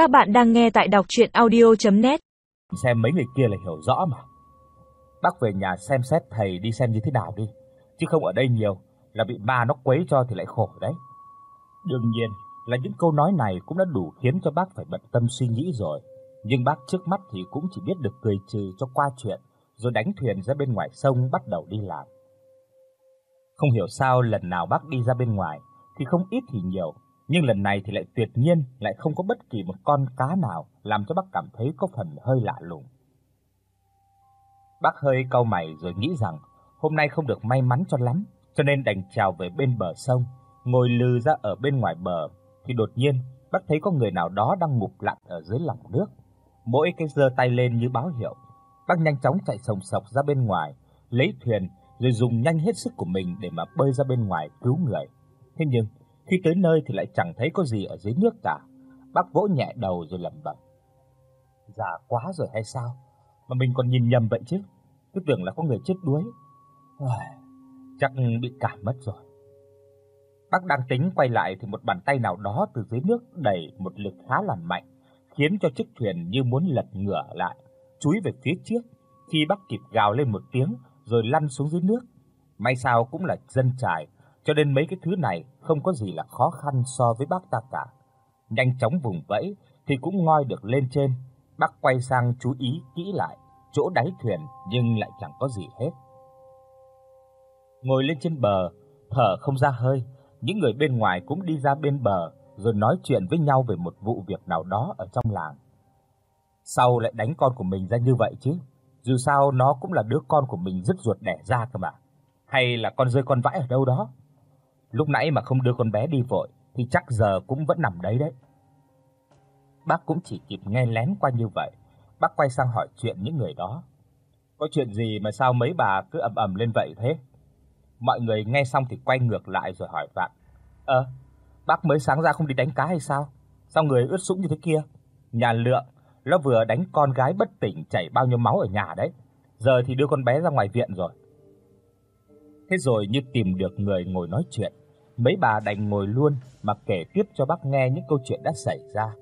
Các bạn đang nghe tại đọc audio net Xem mấy người kia là hiểu rõ mà. Bác về nhà xem xét thầy đi xem như thế nào đi, chứ không ở đây nhiều là bị ma nó quấy cho thì lại khổ đấy. Đương nhiên là những câu nói này cũng đã đủ khiến cho bác phải bận tâm suy nghĩ rồi, nhưng bác trước mắt thì cũng chỉ biết được cười trừ cho qua chuyện, rồi đánh thuyền ra bên ngoài sông bắt đầu đi làm. Không hiểu sao lần nào bác đi ra bên ngoài thì không ít thì nhiều, nhưng lần này thì lại tuyệt nhiên lại không có bất kỳ một con cá nào làm cho bác cảm thấy có phần hơi lạ lùng. Bác hơi cau mày rồi nghĩ rằng hôm nay không được may mắn cho lắm, cho nên đành trèo về bên bờ sông, ngồi lừ ra ở bên ngoài bờ thì đột nhiên bác thấy có người nào đó đang ngụp lặn ở dưới lòng nước. Mỗi cái giơ tay lên như báo hiệu. Bác nhanh chóng chạy sồng sọc ra bên ngoài, lấy thuyền rồi dùng nhanh hết sức của mình để mà bơi ra bên ngoài cứu người. Thế nhưng khi tới nơi thì lại chẳng thấy có gì ở dưới nước cả. Bác vỗ nhẹ đầu rồi lẩm bẩm. Già quá rồi hay sao? Mà mình còn nhìn nhầm vậy chứ. Cứ tưởng là có người chết đuối. Chắc bị cảm mất rồi. Bác đang tính quay lại thì một bàn tay nào đó từ dưới nước đẩy một lực khá là mạnh, khiến cho chiếc thuyền như muốn lật ngửa lại, chúi về phía trước. Khi bác kịp gào lên một tiếng rồi lăn xuống dưới nước. May sao cũng là dân trài, cho nên mấy cái thứ này không có gì là khó khăn so với bác ta cả. Nhanh chóng vùng vẫy thì cũng ngoi được lên trên. Bác quay sang chú ý kỹ lại chỗ đáy thuyền nhưng lại chẳng có gì hết. Ngồi lên trên bờ, thở không ra hơi, những người bên ngoài cũng đi ra bên bờ rồi nói chuyện với nhau về một vụ việc nào đó ở trong làng. Sao lại đánh con của mình ra như vậy chứ? Dù sao nó cũng là đứa con của mình rất ruột đẻ ra cơ mà. Hay là con rơi con vãi ở đâu đó? Lúc nãy mà không đưa con bé đi vội thì chắc giờ cũng vẫn nằm đấy đấy. Bác cũng chỉ kịp nghe lén qua như vậy. Bác quay sang hỏi chuyện những người đó. Có chuyện gì mà sao mấy bà cứ ầm ầm lên vậy thế? Mọi người nghe xong thì quay ngược lại rồi hỏi vặn. "Ơ, bác mới sáng ra không đi đánh cá hay sao? Sao người ướt sũng như thế kia?" Nhà Lượng, nó vừa đánh con gái bất tỉnh chảy bao nhiêu máu ở nhà đấy. Giờ thì đưa con bé ra ngoài viện rồi. Thế rồi như tìm được người ngồi nói chuyện, mấy bà đành ngồi luôn mà kể tiếp cho bác nghe những câu chuyện đã xảy ra.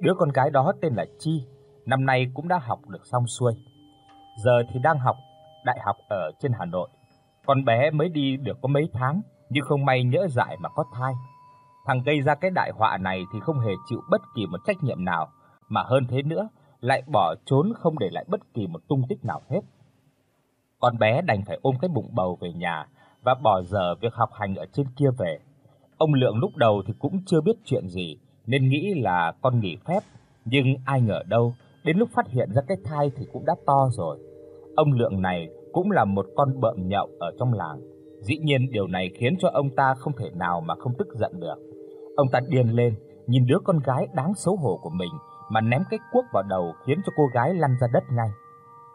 Đứa con gái đó tên là Chi, năm nay cũng đã học được xong xuôi. Giờ thì đang học đại học ở trên Hà Nội. Con bé mới đi được có mấy tháng, nhưng không may nhỡ dại mà có thai. Thằng gây ra cái đại họa này thì không hề chịu bất kỳ một trách nhiệm nào, mà hơn thế nữa, lại bỏ trốn không để lại bất kỳ một tung tích nào hết. Con bé đành phải ôm cái bụng bầu về nhà và bỏ dở việc học hành ở trên kia về. Ông Lượng lúc đầu thì cũng chưa biết chuyện gì nên nghĩ là con nghỉ phép, nhưng ai ngờ đâu, đến lúc phát hiện ra cái thai thì cũng đã to rồi. Ông Lượng này cũng là một con bợm nhậu ở trong làng. Dĩ nhiên điều này khiến cho ông ta không thể nào mà không tức giận được. Ông ta điên lên, nhìn đứa con gái đáng xấu hổ của mình mà ném cái cuốc vào đầu khiến cho cô gái lăn ra đất ngay.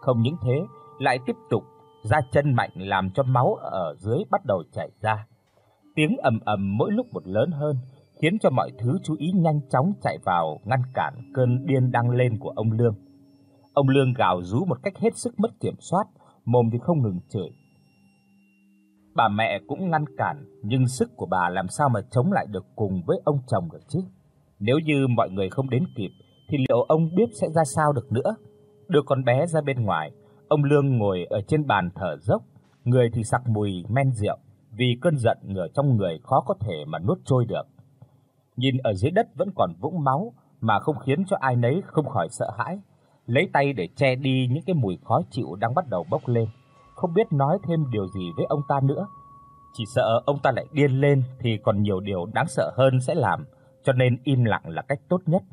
Không những thế, lại tiếp tục da chân mạnh làm cho máu ở dưới bắt đầu chảy ra. Tiếng ầm ầm mỗi lúc một lớn hơn, khiến cho mọi thứ chú ý nhanh chóng chạy vào ngăn cản cơn điên đang lên của ông Lương. Ông Lương gào rú một cách hết sức mất kiểm soát, mồm thì không ngừng chửi. Bà mẹ cũng ngăn cản, nhưng sức của bà làm sao mà chống lại được cùng với ông chồng được chứ? Nếu như mọi người không đến kịp thì liệu ông biết sẽ ra sao được nữa? Đưa con bé ra bên ngoài, ông Lương ngồi ở trên bàn thở dốc, người thì sặc mùi men rượu, vì cơn giận ngửa trong người khó có thể mà nuốt trôi được. Nhìn ở dưới đất vẫn còn vũng máu mà không khiến cho ai nấy không khỏi sợ hãi, lấy tay để che đi những cái mùi khó chịu đang bắt đầu bốc lên, không biết nói thêm điều gì với ông ta nữa. Chỉ sợ ông ta lại điên lên thì còn nhiều điều đáng sợ hơn sẽ làm, cho nên im lặng là cách tốt nhất.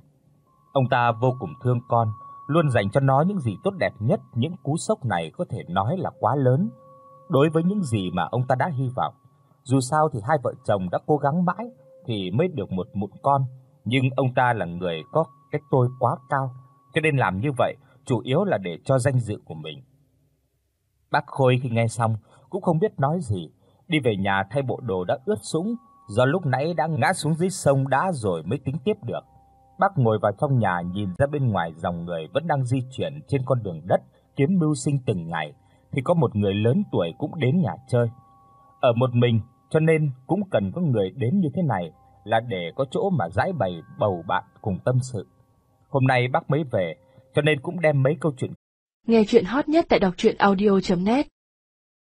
Ông ta vô cùng thương con, luôn dành cho nó những gì tốt đẹp nhất, những cú sốc này có thể nói là quá lớn đối với những gì mà ông ta đã hy vọng. Dù sao thì hai vợ chồng đã cố gắng mãi thì mới được một mụn con, nhưng ông ta là người có cái tôi quá cao, cho nên làm như vậy chủ yếu là để cho danh dự của mình. Bác Khôi khi nghe xong cũng không biết nói gì, đi về nhà thay bộ đồ đã ướt sũng, do lúc nãy đã ngã xuống dưới sông đá rồi mới tính tiếp được. Bác ngồi vào trong nhà nhìn ra bên ngoài dòng người vẫn đang di chuyển trên con đường đất kiếm mưu sinh từng ngày thì có một người lớn tuổi cũng đến nhà chơi. Ở một mình cho nên cũng cần có người đến như thế này là để có chỗ mà giải bày bầu bạn cùng tâm sự. Hôm nay bác mới về, cho nên cũng đem mấy câu chuyện. Nghe truyện hot nhất tại doctruyenaudio.net